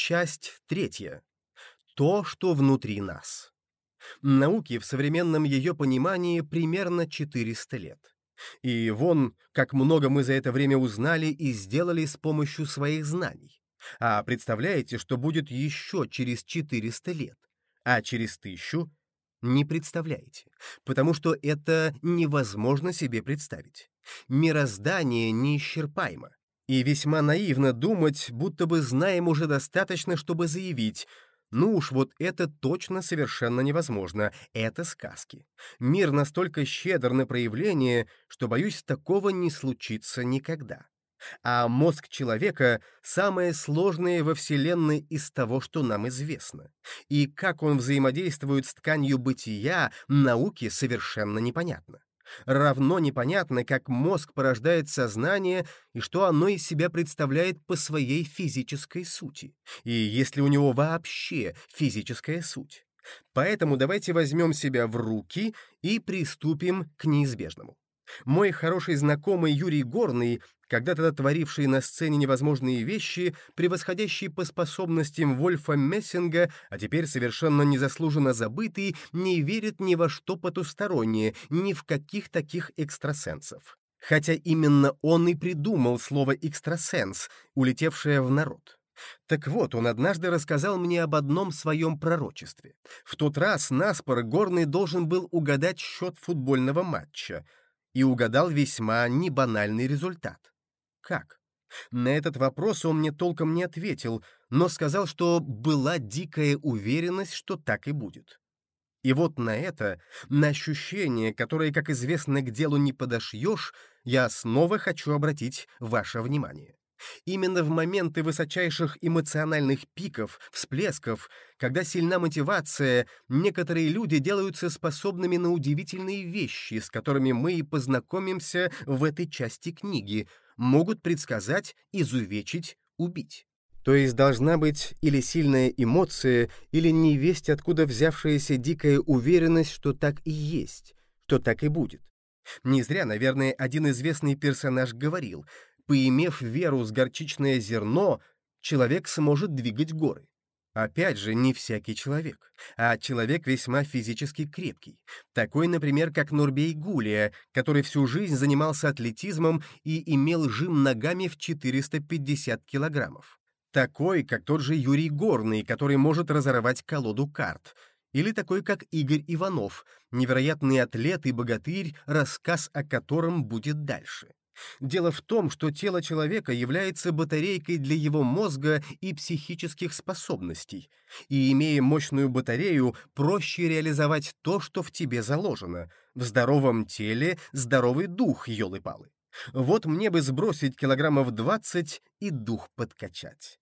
Часть третья. То, что внутри нас. Науке в современном ее понимании примерно 400 лет. И вон, как много мы за это время узнали и сделали с помощью своих знаний. А представляете, что будет еще через 400 лет? А через тысячу не представляете, потому что это невозможно себе представить. Мироздание неисчерпаемо, и весьма наивно думать, будто бы знаем уже достаточно, чтобы заявить «Ну уж вот это точно совершенно невозможно, это сказки. Мир настолько щедр на проявление, что, боюсь, такого не случится никогда». А мозг человека — самое сложное во Вселенной из того, что нам известно. И как он взаимодействует с тканью бытия, науке совершенно непонятно. Равно непонятно, как мозг порождает сознание и что оно из себя представляет по своей физической сути, и если у него вообще физическая суть. Поэтому давайте возьмем себя в руки и приступим к неизбежному. Мой хороший знакомый Юрий Горный когда-то творивший на сцене невозможные вещи, превосходящий по способностям Вольфа Мессинга, а теперь совершенно незаслуженно забытый, не верит ни во что потустороннее, ни в каких таких экстрасенсов. Хотя именно он и придумал слово «экстрасенс», улетевшее в народ. Так вот, он однажды рассказал мне об одном своем пророчестве. В тот раз наспор Горный должен был угадать счет футбольного матча, и угадал весьма небанальный результат. Как? На этот вопрос он мне толком не ответил, но сказал, что была дикая уверенность, что так и будет. И вот на это, на ощущение, которое, как известно, к делу не подошьешь, я снова хочу обратить ваше внимание. Именно в моменты высочайших эмоциональных пиков, всплесков, когда сильна мотивация, некоторые люди делаются способными на удивительные вещи, с которыми мы и познакомимся в этой части книги — могут предсказать, изувечить, убить. То есть должна быть или сильная эмоция, или невесть, откуда взявшаяся дикая уверенность, что так и есть, что так и будет. Не зря, наверное, один известный персонаж говорил, поимев веру с горчичное зерно, человек сможет двигать горы. Опять же, не всякий человек, а человек весьма физически крепкий. Такой, например, как Нурбей Гулия, который всю жизнь занимался атлетизмом и имел жим ногами в 450 килограммов. Такой, как тот же Юрий Горный, который может разорвать колоду карт. Или такой, как Игорь Иванов, невероятный атлет и богатырь, рассказ о котором будет дальше. Дело в том, что тело человека является батарейкой для его мозга и психических способностей, и, имея мощную батарею, проще реализовать то, что в тебе заложено. В здоровом теле здоровый дух, елы-палы. Вот мне бы сбросить килограммов двадцать и дух подкачать.